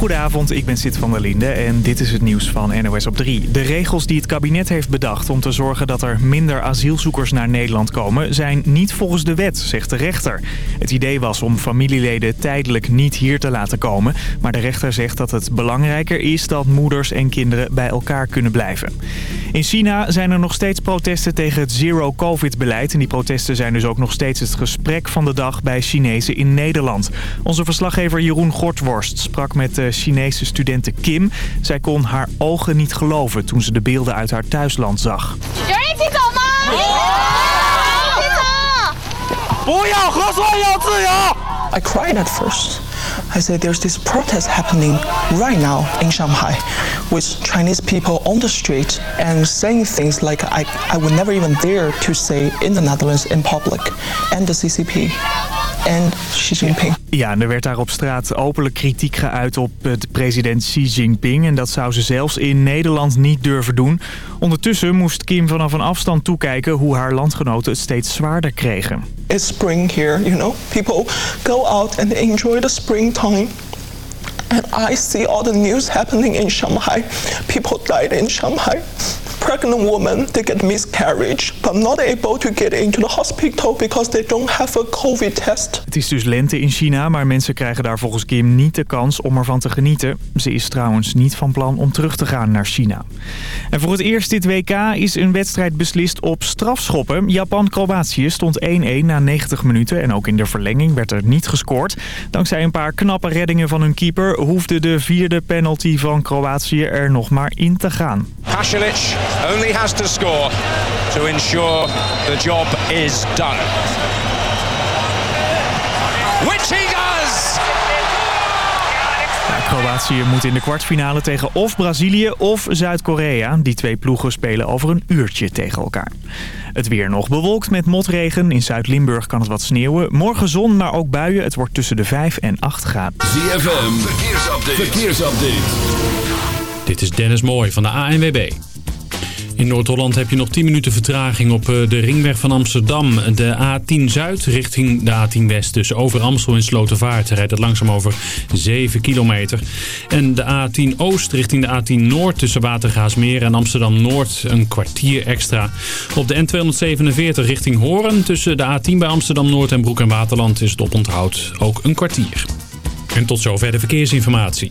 Goedenavond, ik ben Sid van der Linde en dit is het nieuws van NOS op 3. De regels die het kabinet heeft bedacht om te zorgen dat er minder asielzoekers naar Nederland komen... zijn niet volgens de wet, zegt de rechter. Het idee was om familieleden tijdelijk niet hier te laten komen... maar de rechter zegt dat het belangrijker is dat moeders en kinderen bij elkaar kunnen blijven. In China zijn er nog steeds protesten tegen het zero-covid-beleid... en die protesten zijn dus ook nog steeds het gesprek van de dag bij Chinezen in Nederland. Onze verslaggever Jeroen Gortworst sprak met de Chinese studente Kim. Zij kon haar ogen niet geloven toen ze de beelden uit haar thuisland zag. I cried at first. I said there's this protest happening right now in Shanghai with Chinese people on the street and saying things like I, I would never even dare to say in the Netherlands in public and the CCP and Xi Jinping. Ja, en er werd daar op straat openlijk kritiek geuit op het president Xi Jinping. En dat zou ze zelfs in Nederland niet durven doen. Ondertussen moest Kim vanaf een afstand toekijken hoe haar landgenoten het steeds zwaarder kregen. It's spring here, you know. People go out and enjoy the springtime. And I see all the news happening in Shanghai. People died in Shanghai. Pregnant women, they get miscarriage, but not able to get into the hospital because they don't have a COVID test. Het is dus lente in China, maar mensen krijgen daar volgens Kim niet de kans om ervan te genieten. Ze is trouwens niet van plan om terug te gaan naar China. En voor het eerst dit WK is een wedstrijd beslist op strafschoppen. Japan-Kroatië stond 1-1 na 90 minuten en ook in de verlenging werd er niet gescoord. Dankzij een paar knappe reddingen van hun keeper hoefde de vierde penalty van Kroatië er nog maar in te gaan. Only has to score to ensure the job is done. Which he does! Ja, Kroatië moet in de kwartfinale tegen of Brazilië of Zuid-Korea. Die twee ploegen spelen over een uurtje tegen elkaar. Het weer nog bewolkt met motregen. In Zuid-Limburg kan het wat sneeuwen. Morgen zon, maar ook buien. Het wordt tussen de 5 en 8 graden. ZFM, verkeersupdate. verkeersupdate. Dit is Dennis Mooij van de ANWB. In Noord-Holland heb je nog 10 minuten vertraging op eh, de ringweg van Amsterdam. De A10 Zuid richting de A10 West. Dus over Amstel en Slotervaart rijdt het langzaam over 7 kilometer. En de A10 Oost richting de A10 Noord tussen Watergaasmeer en Amsterdam Noord een kwartier extra. Op de N247 richting Hoorn tussen de A10 bij Amsterdam Noord en Broek en Waterland is het oponthoud ook een kwartier. En tot zover de verkeersinformatie.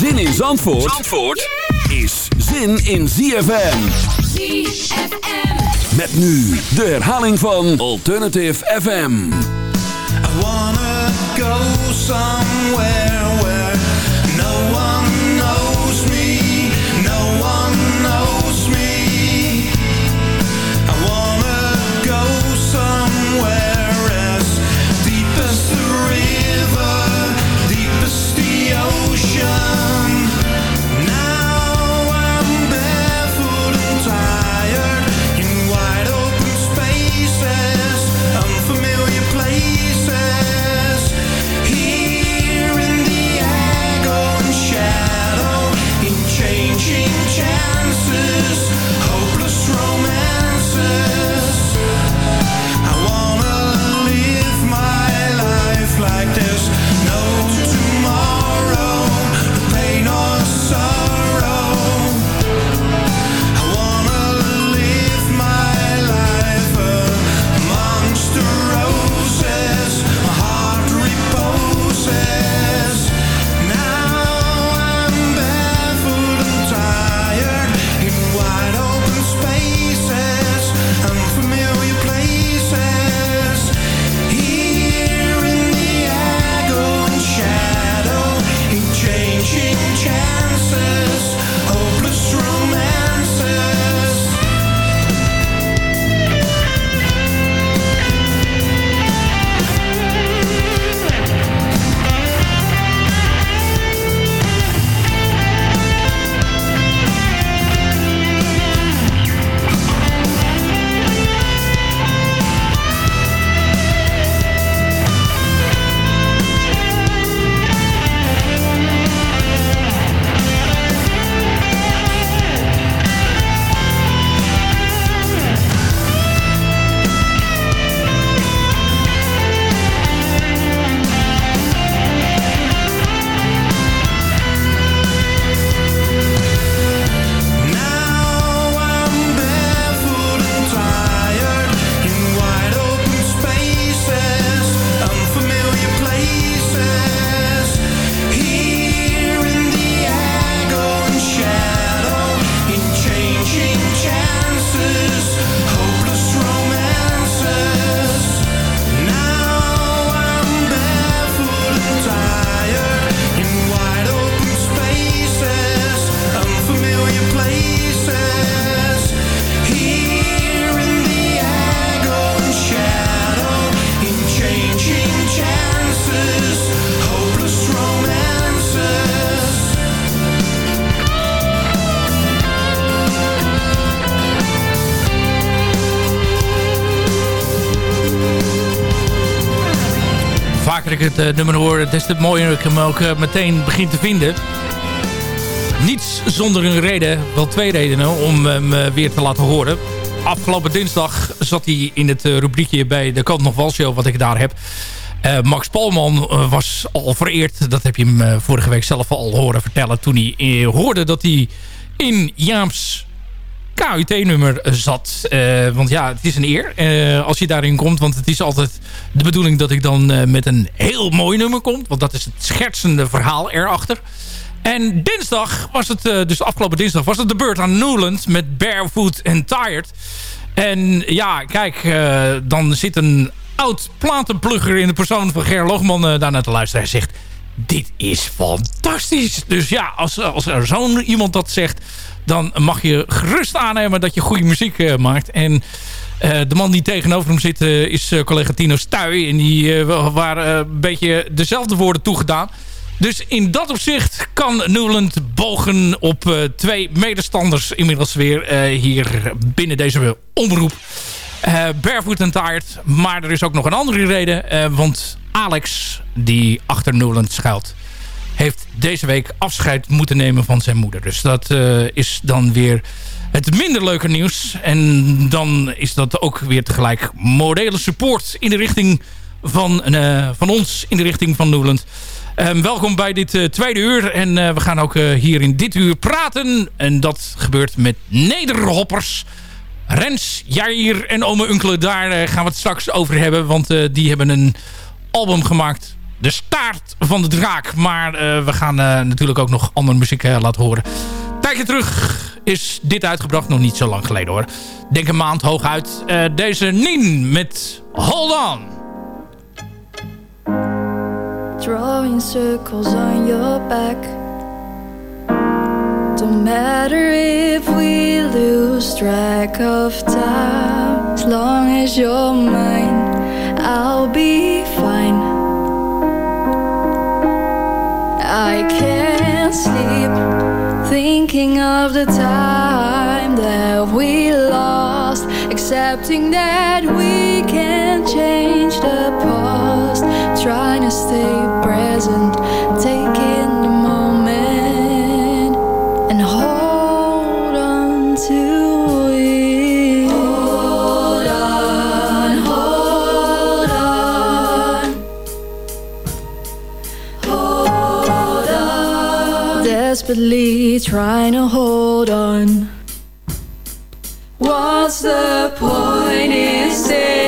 Zin in Zandvoort, Zandvoort is zin in ZFM. ZFM. Met nu de herhaling van Alternative FM. I wanna go somewhere het uh, nummer hoor, des te mooier ik hem ook uh, meteen begin te vinden. Niets zonder een reden, wel twee redenen om hem uh, weer te laten horen. Afgelopen dinsdag zat hij in het rubriekje bij de Kant nog Wal Show wat ik daar heb. Max Polman was al vereerd. Dat heb je hem vorige week zelf al horen vertellen. Toen hij hoorde dat hij in Jaams KUT-nummer zat. Uh, want ja, het is een eer uh, als je daarin komt. Want het is altijd de bedoeling dat ik dan uh, met een heel mooi nummer kom. Want dat is het schertsende verhaal erachter. En dinsdag was het, dus afgelopen dinsdag, was het de beurt aan Newland met Barefoot and Tired. En ja, kijk, dan zit een oud platenplugger in de persoon van Ger Loogman daar naar te luisteren. Hij zegt, dit is fantastisch. Dus ja, als, als er zo'n iemand dat zegt dan mag je gerust aannemen dat je goede muziek uh, maakt. En uh, de man die tegenover hem zit uh, is collega Tino Stuy. En die waren een beetje dezelfde woorden toegedaan. Dus in dat opzicht kan Newland bogen op twee medestanders inmiddels weer hier binnen deze omroep. Barefoot and Tired. Maar er is ook nog een andere reden. want Alex, die achter Newland schuilt heeft deze week afscheid moeten nemen van zijn moeder. Dus dat uh, is dan weer het minder leuke nieuws. En dan is dat ook weer tegelijk morele support in de richting van, uh, van ons, in de richting van Newland. Um, welkom bij dit uh, tweede uur. En we gaan ook hier in dit uur praten. En dat gebeurt met nederhoppers. Rens, Jair en Ome Unkele, daar gaan we het straks over hebben. Want die hebben een album gemaakt de staart van de draak. Maar uh, we gaan natuurlijk ook nog andere muziek laten horen. Tijdje terug is dit uitgebracht. Nog niet zo lang geleden hoor. Denk een maand hooguit. deze Nien met Hold On. Drawing circles on your back matter if we lose track of time. As long as you're mine I'll be fine. I can't sleep thinking of the time that we lost, accepting that we can't change the past, trying to stay present, Desperately trying to hold on. What's the point in staying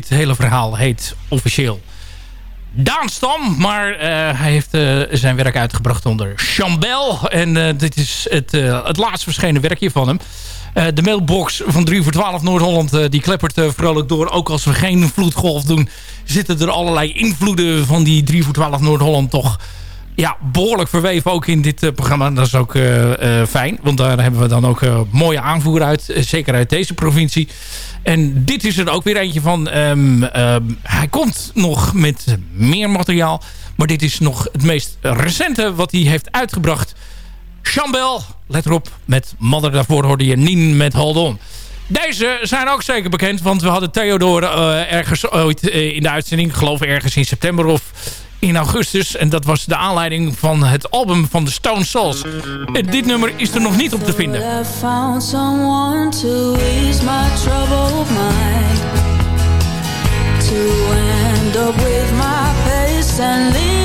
dit hele verhaal heet officieel Daan Stam. Maar uh, hij heeft uh, zijn werk uitgebracht onder Chambel. En uh, dit is het, het laatst verschenen werkje van hem. de mailbox van 3 voor 12 Noord-Holland die kleppert vrolijk door. Ook als we geen vloedgolf doen zitten er allerlei invloeden van die 3 voor 12 Noord-Holland toch ja, behoorlijk verweven ook in dit uh, programma. Dat is ook uh, uh, fijn, want daar hebben we dan ook mooie aanvoer uit. zeker uit deze provincie. En dit is er ook weer eentje van. Um, um, hij komt nog met meer materiaal. Maar dit is nog het meest recente wat hij heeft uitgebracht. Chambel, let erop, met Mother. Daarvoor hoorde je Nien met Hold On. Deze zijn ook zeker bekend, want we hadden Theodore ergens ooit in de uitzending. Ik geloof ergens in september of in augustus. En dat was de aanleiding van het album van de Stone Souls. En dit nummer is er nog niet op te vinden. To end up with my and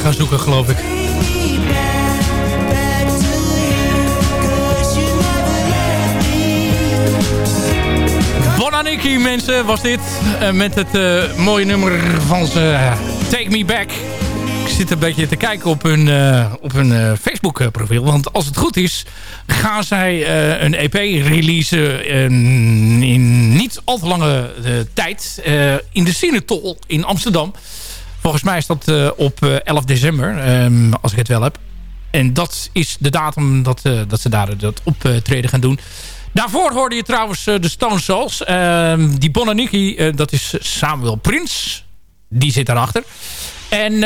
gaan zoeken, geloof ik. Bonaniki, mensen, was dit. Uh, met het uh, mooie nummer van ze Take Me Back. Ik zit een beetje te kijken op hun, uh, op hun Facebook profiel. Want als het goed is, gaan zij een EP releasen in niet al te lange tijd. in de Cinetol in Amsterdam. Volgens mij is dat op 11 december, um, als ik het wel heb. En dat is de datum dat, dat ze daar dat optreden gaan doen. Daarvoor hoorde je trouwens de Stone Souls. Uh, die Bonaniki, dat is Samuel Prins. Die zit daarachter. En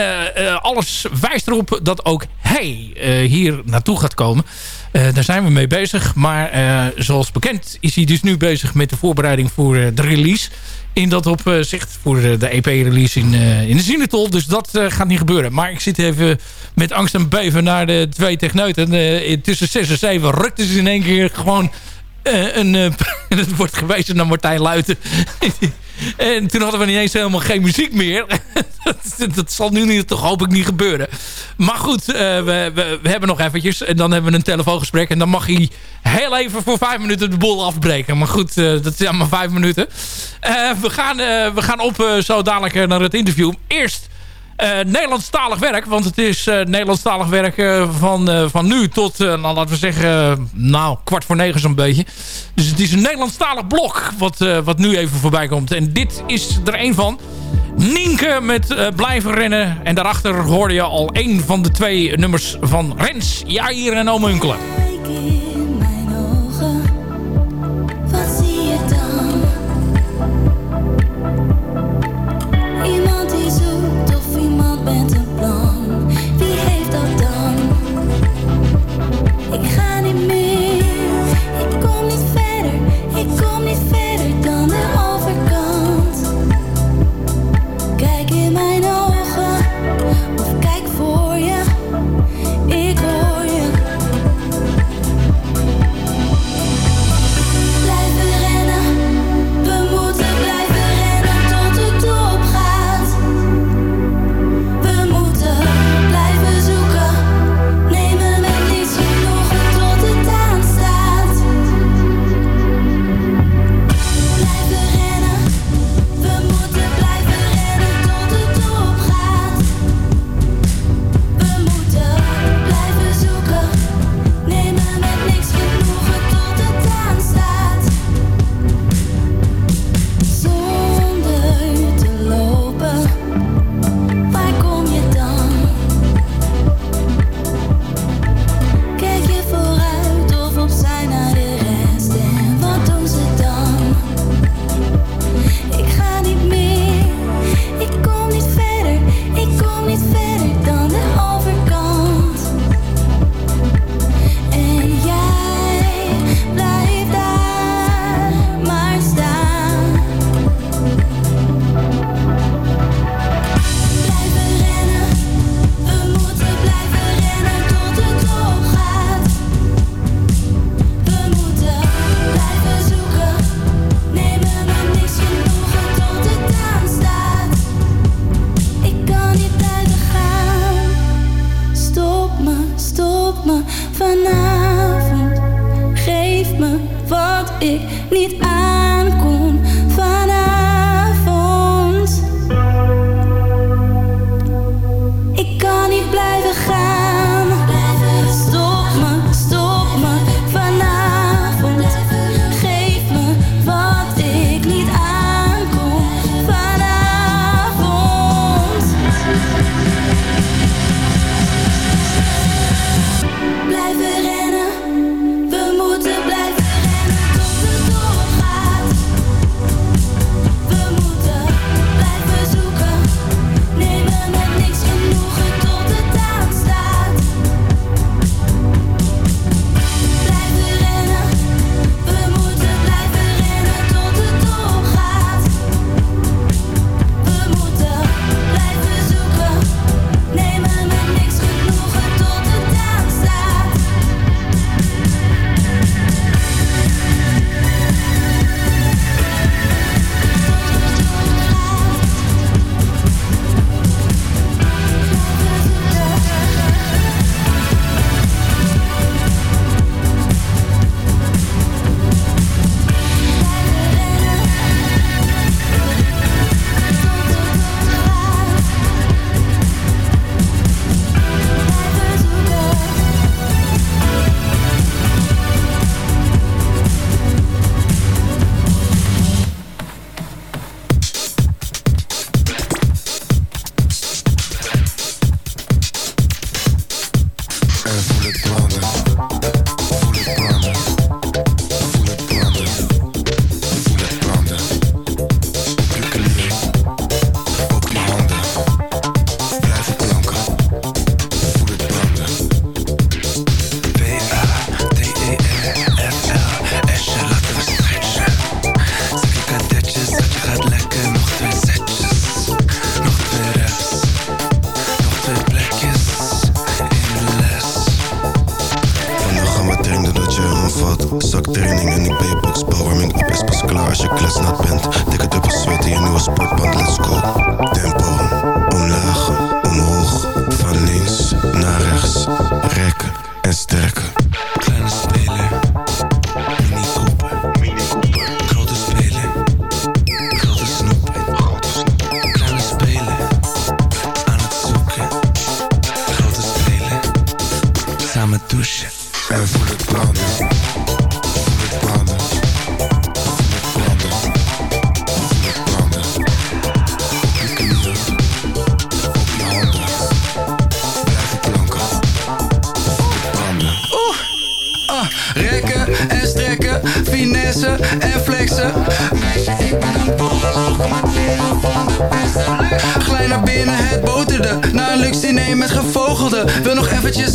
alles wijst erop dat ook hij hier naartoe gaat komen. daar zijn we mee bezig. Maar zoals bekend is hij dus nu bezig met de voorbereiding voor de release. In dat opzicht voor de EP-release in, in de Zinetol. Dus dat gaat niet gebeuren. Maar ik zit even met angst en beven naar de twee techneuten. tussen 6 en 7 rukten ze in één keer gewoon een, uh, het wordt gewezen naar Martijn Luiten. En toen hadden we niet eens helemaal geen muziek meer. dat, zal nu niet, toch hoop ik niet gebeuren. Maar goed, uh, we, we, hebben nog eventjes. En dan hebben we een telefoongesprek. En dan mag hij heel even voor vijf minuten de boel afbreken. Maar goed, dat zijn maar vijf minuten. we, gaan, we gaan op zo dadelijk naar het interview. Eerst Nederlandstalig werk. Want het is uh, Nederlandstalig werk uh, van, van nu tot, nou, laten we zeggen, nou, kwart voor negen zo'n beetje. Dus het is een Nederlandstalig blok wat, wat nu even voorbij komt. En dit is er een van. Nienke met Blijven Rennen. En daarachter hoorde je al een van de twee nummers van Rens, Jair en training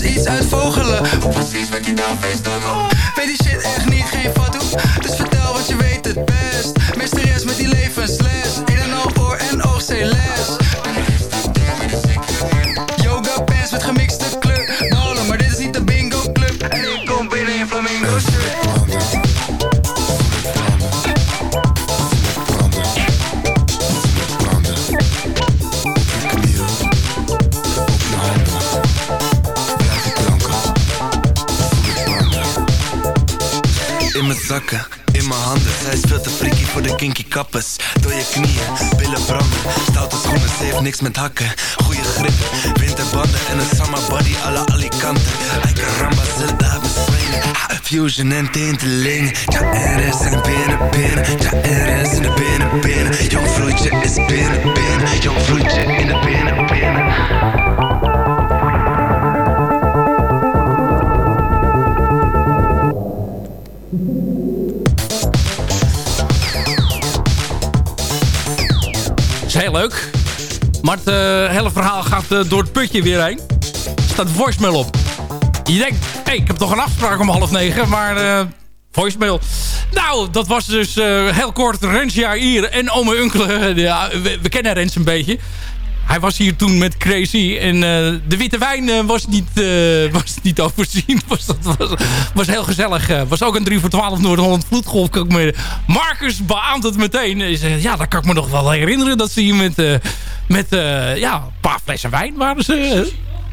eventjes iets uitvogelen. Hoe precies werkt die nou? Weet hakken. Goeie grip, winterbanden En een summer body à la ze laat me swingen Ha, Fusion en tinteling Ja, er is in de binnen, binnen Ja, er is in de binnen, binnen Jong vloeitje is binnen, binnen Jong vloeitje in de binnen, binnen Maar het eh, hele verhaal gaat eh, door het putje weer heen. Er staat voicemail op. Je denkt, hé, ik heb toch een afspraak om half negen, maar eh, voicemail. Nou, dat was dus heel kort Rens hier en ome Unkelen. ja, we kennen Rens een beetje. Hij was hier toen met Crazy en eh, de witte wijn eh, was, niet, eh, was niet overzien. Was, dat was, was heel gezellig. Was ook een 3 voor 12 Noord-Holland vloedgolf. Kan ik me, Marcus beaamt het meteen. Zei, ja, dat kan ik me nog wel herinneren. Dat ze hier met, met ja, een paar flessen wijn waren ze.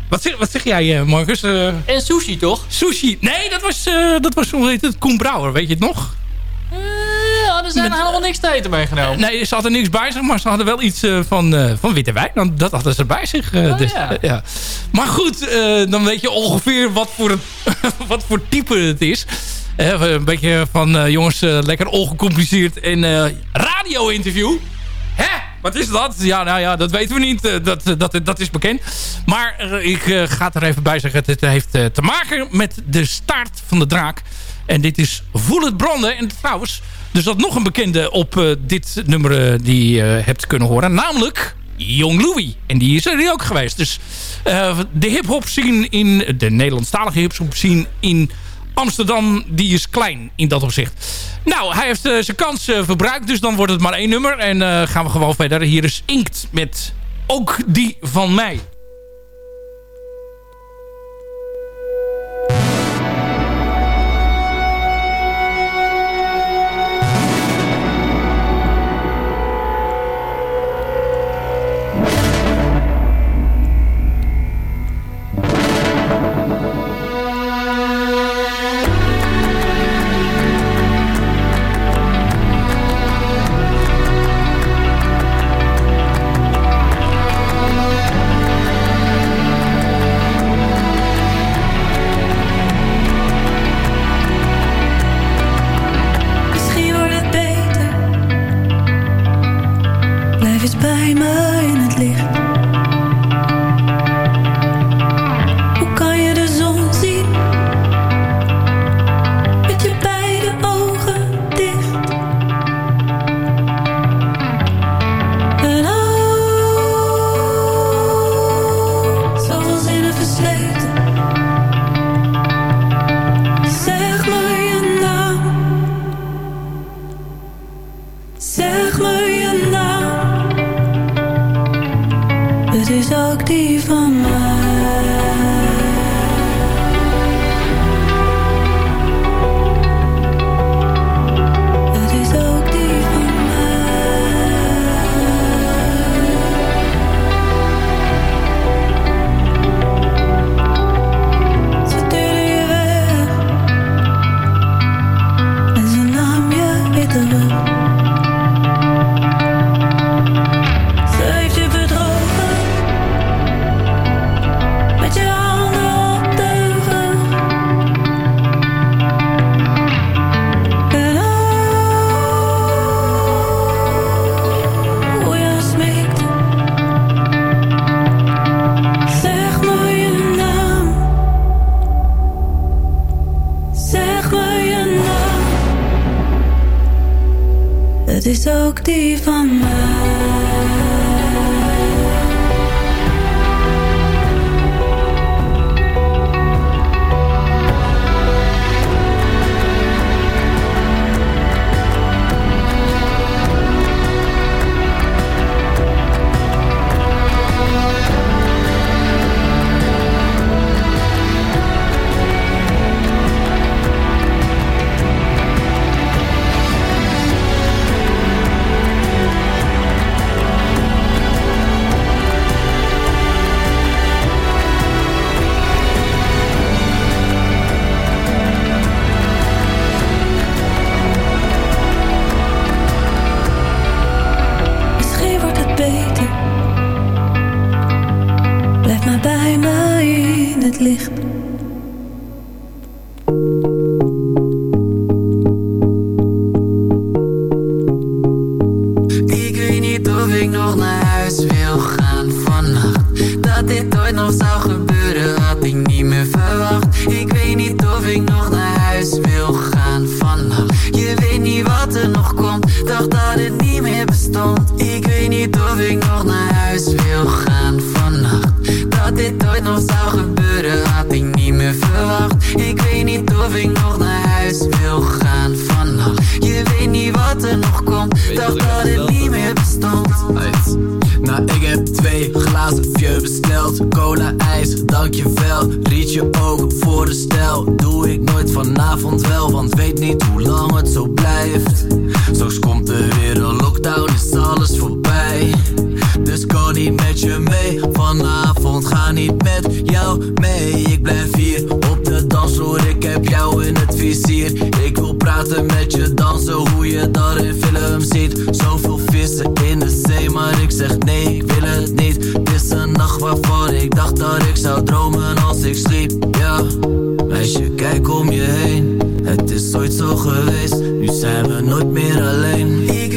Wat zeg, wat zeg jij, Marcus? En sushi, toch? sushi. Nee, dat was, dat was hoe heet het? Koen Brouwer, weet je het nog? Ja, er zijn helemaal niks te eten meegenomen. Nee, ze hadden niks bij zich, maar ze hadden wel iets eh, van, eh, van witte wijn. Dan, dat hadden ze bij zich. eh, Oh, dus, ja. ja. Maar goed, dan weet je ongeveer wat voor, wat voor type het is. Een beetje van, jongens, lekker ongecompliceerd. En radio-interview. Hè? Wat is dat? Ja, nou ja, dat weten we niet. Dat, dat, dat is bekend. Maar ik ga er even bij zeggen. Het heeft te maken met de staart van de draak. En dit is Voel het branden. En trouwens, er zat nog een bekende op eh, dit nummer eh, die je eh, hebt kunnen horen. Namelijk Young Louis. En die is er ook geweest. Dus de hip-hop scene in de Nederlandstalige hip-hop in Amsterdam, die is klein in dat opzicht. Nou, hij heeft zijn kans verbruikt, dus dan wordt het maar één nummer. En gaan we gewoon verder. Hier is Inkt met ook die van mij. bij me in het licht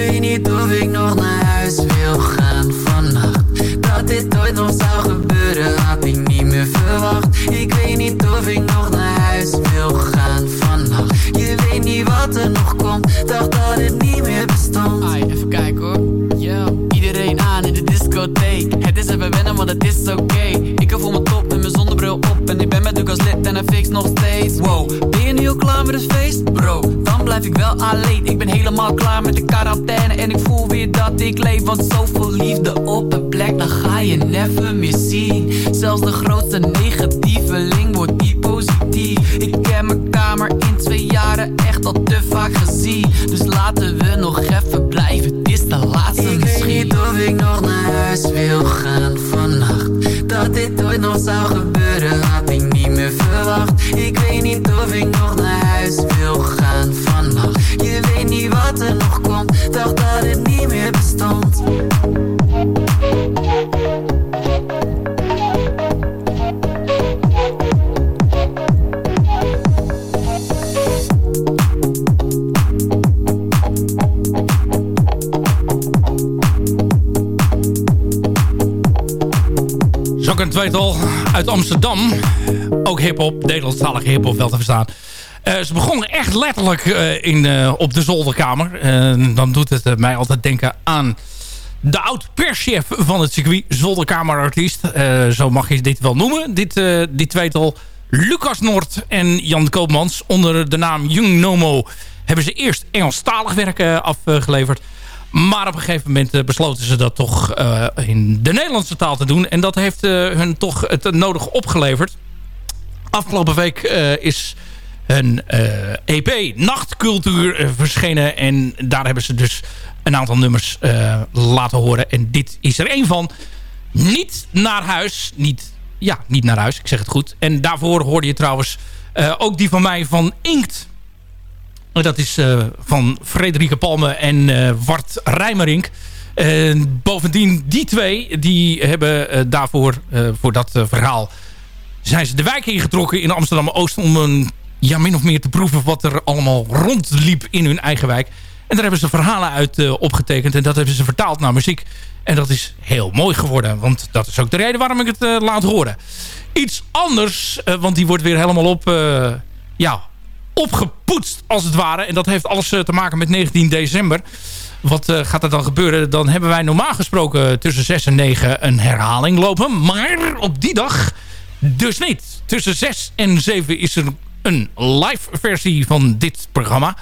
weet niet of ik nog naar huis wil gaan vannacht Dat dit ooit nog zou gebeuren had ik niet meer verwacht Ik weet niet of ik nog naar huis wil gaan vannacht Je weet niet wat er nog komt Dacht dat het niet meer bestond Ai, even kijken hoor. Yo, iedereen aan in de discotheek. Het is even wennen, maar het is oké. Ik heb voor mijn top en mijn zonnebril op. En ik ben met Lucas lid en hij fix nog steeds. Wow, ben je nu al klaar met het feest? Bro, dan blijf ik wel alleen. Ik ben helemaal klaar met de quarantaine. Ik ik leef. Want zoveel liefde op een plek, dan ga je never meer zien. Zelfs de grootste negatieveling wordt niet positief. Ik ken mijn kamer in twee jaren echt al te vaak gezien. Dus laten we nog even blijven, het is de laatste Ik weet misschien. niet of ik nog naar huis wil gaan vannacht Dat dit ooit nog zou gebeuren had ik niet meer verwacht Ik weet niet of ik nog naar huis wil gaan vannacht Is ook een tweetal uit Amsterdam. Ook hip-hop, Nederlandstalige hip-hop wel te verstaan. Eh, ze begonnen echt letterlijk eh, in, eh, op de zolderkamer. Dan doet het mij altijd denken aan de oud-perschef van het circuit. Zolderkamerartiest. Zo mag je dit wel noemen. Dit, dit tweetal Lucas Noord en Jan Koopmans. Onder de naam Young Nomo hebben ze eerst Engelstalig werk afgeleverd. Maar op een gegeven moment besloten ze dat toch in de Nederlandse taal te doen. En dat heeft hun toch het nodige opgeleverd. Afgelopen week is een eh, EP Nachtcultuur eh, verschenen. En daar hebben ze dus een aantal nummers eh, laten horen. En dit is er een van. Niet naar huis. Niet, ja, niet naar huis. Ik zeg het goed. En daarvoor hoorde je trouwens ook die van mij van Inkt. Dat is van Frederike Palme en eh Wart Rijmerink. Eh, bovendien, die twee die hebben daarvoor, voor dat verhaal... zijn ze de wijk ingetrokken in Amsterdam-Oost... om een, ja, min of meer te proeven wat er allemaal rondliep in hun eigen wijk. En daar hebben ze verhalen uit eh, opgetekend. En dat hebben ze vertaald naar muziek. En dat is heel mooi geworden. Want dat is ook de reden waarom ik het eh, laat horen. Iets anders, eh, want die wordt weer helemaal op... ja, opgepoetst als het ware. En dat heeft alles te maken met 19 december. Wat gaat er dan gebeuren? Dan hebben wij normaal gesproken tussen 6 en 9 een herhaling lopen. Maar op die dag dus niet. Tussen 6 en 7 is er een live versie van dit programma.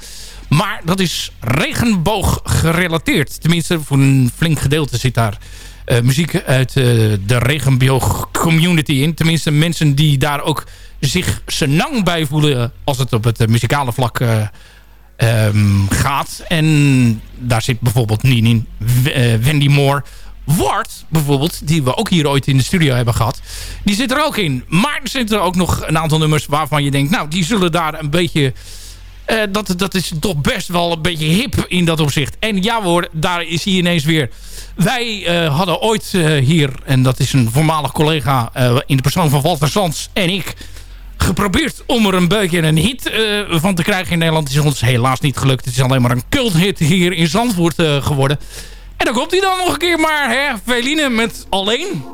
Maar dat is regenboog gerelateerd. Tenminste, voor een flink gedeelte zit daar uh, muziek uit uh, de regenboog community in. Tenminste, mensen die daar ook zich senang bij voelen als het op het uh, muzikale vlak um, gaat. En daar zit bijvoorbeeld Nini, Wendy Moore, Ward bijvoorbeeld, die we ook hier ooit in de studio hebben gehad. Die zit er ook in. Maar er zitten ook nog een aantal nummers waarvan je denkt... nou, die zullen daar een beetje... Uh, dat, dat is toch best wel een beetje hip in dat opzicht. En ja hoor, daar is hij ineens weer. Wij uh, hadden ooit uh, hier, en dat is een voormalig collega... in de persoon van Walter Sands en ik... geprobeerd om er een beetje een hit van te krijgen in Nederland. Is ons helaas niet gelukt. Het is alleen maar een culthit hier in Zandvoort geworden. En dan komt hij dan nog een keer maar, hè? Veline met Alleen.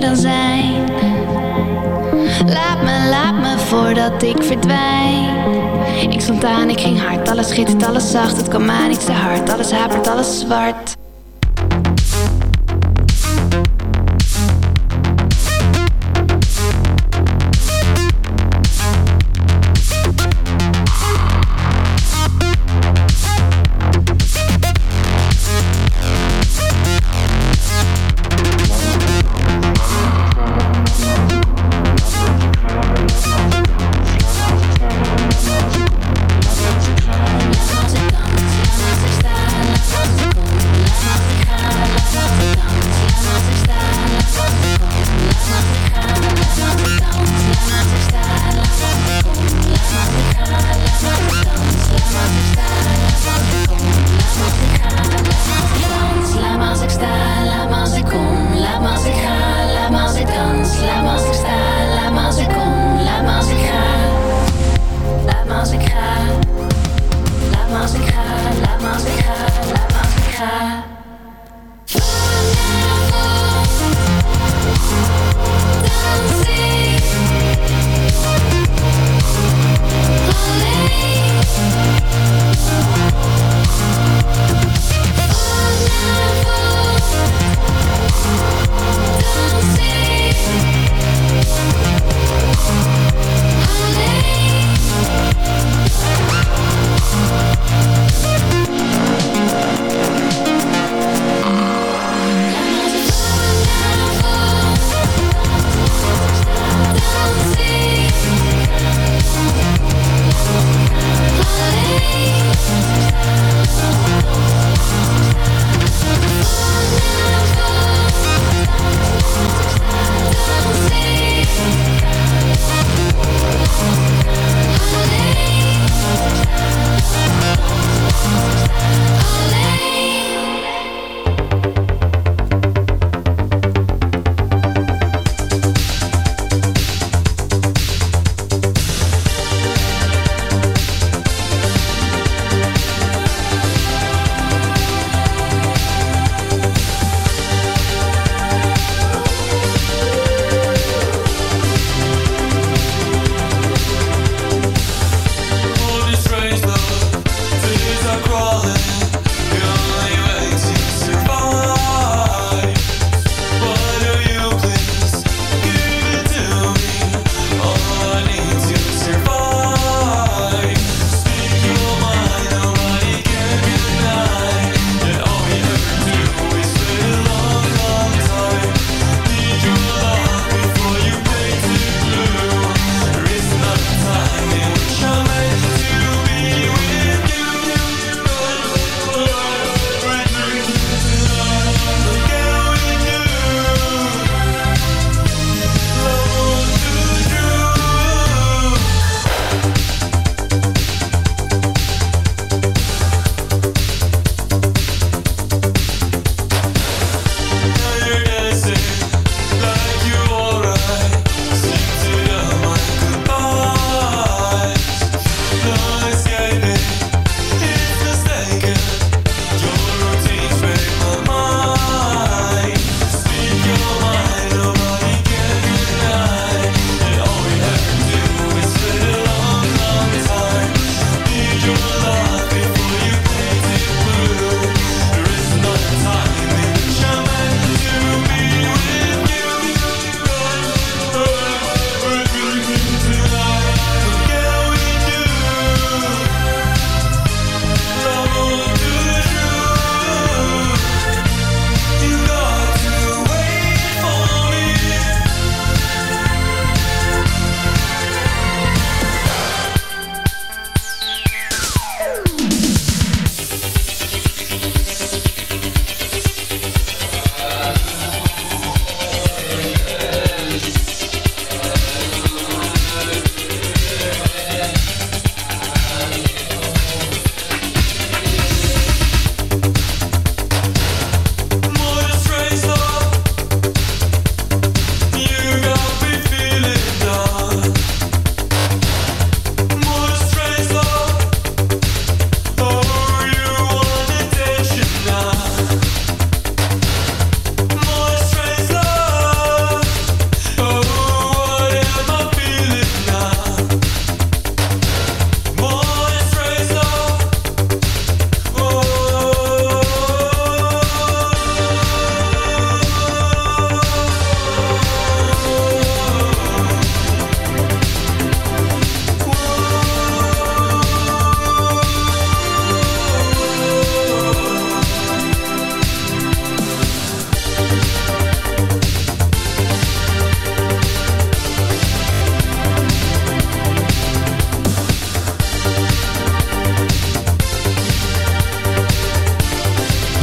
Dan zijn. Laat me, laat me voordat ik verdwijn. Ik stond aan, ik ging hard, alles schittert, alles zacht. Het kwam aan, ik te hard, alles hapert, alles zwart.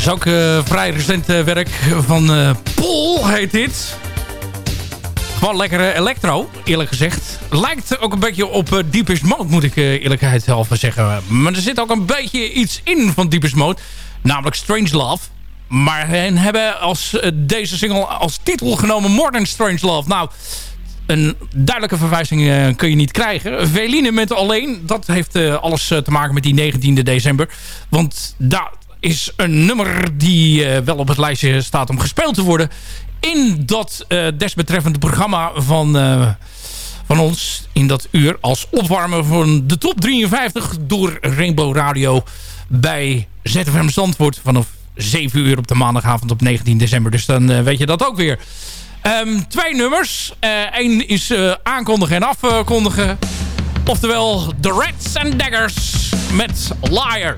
Is ook eh, vrij recent eh, werk van eh Paul, heet dit. Gewoon lekkere electro, eerlijk gezegd. Lijkt ook een beetje op uh, Deepest Mode, moet ik uh, eerlijkheid zelf zeggen. Maar er zit ook een beetje iets in van Deepest Mode. Namelijk Strange Love. Maar hen hebben als, deze single als titel genomen Modern Strange Love. Nou, een duidelijke verwijzing kun je niet krijgen. Veline met alleen, dat heeft alles te maken met die 19 december. Want daar is een nummer die wel op het lijstje staat om gespeeld te worden in dat uh, desbetreffende programma van, uh, van ons... in dat uur als opwarmer van de top 53... door Rainbow Radio bij ZFM Zandvoort... vanaf 7 uur op de maandagavond op 19 december. Dus dan weet je dat ook weer. Um, twee nummers. Eén is aankondigen en afkondigen. Oftewel The Reds and Daggers met Liar.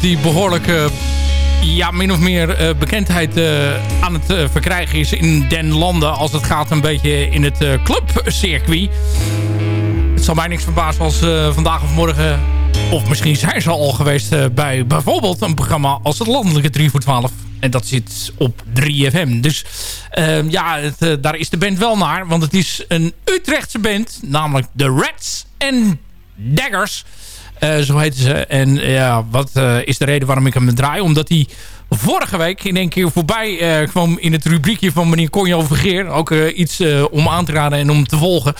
Die behoorlijk... eh, ja, min of meer eh, bekendheid eh, aan het eh, verkrijgen is in den landen... als het gaat een beetje in het eh, clubcircuit. Het zal mij niks verbazen als eh, vandaag of morgen... of misschien zijn ze al geweest eh, bij bijvoorbeeld een programma... als het landelijke 3 voor 12. En dat zit op 3FM. Dus eh, ja, eh, daar is de band wel naar. Want het is een Utrechtse band. Namelijk de Rats and Daggers... Eh, zo heten ze. En eh, ja, wat eh, is de reden waarom ik hem draai? Omdat hij vorige week in één keer voorbij kwam in het rubriekje van meneer Conjo Vergeer. Ook iets om aan te raden en om te volgen.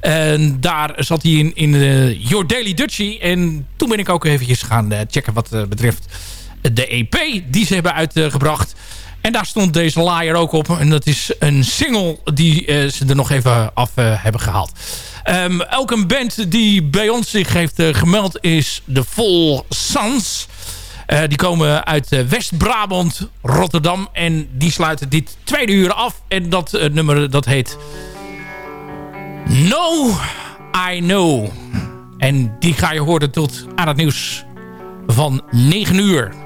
En daar zat hij in, in eh, Your Daily Dutchie. En toen ben ik ook eventjes gaan checken wat betreft de EP die ze hebben uitgebracht. En daar stond deze Liar ook op. En dat is een single die eh, ze er nog even af eh, hebben gehaald. Ehm, ook een band die bij ons zich heeft eh, gemeld is Full Sons. Eh, die komen uit West-Brabant, Rotterdam. En die sluiten dit tweede uur af. En dat nummer dat heet... No, I Know. En die ga je horen tot aan het nieuws van 9 uur.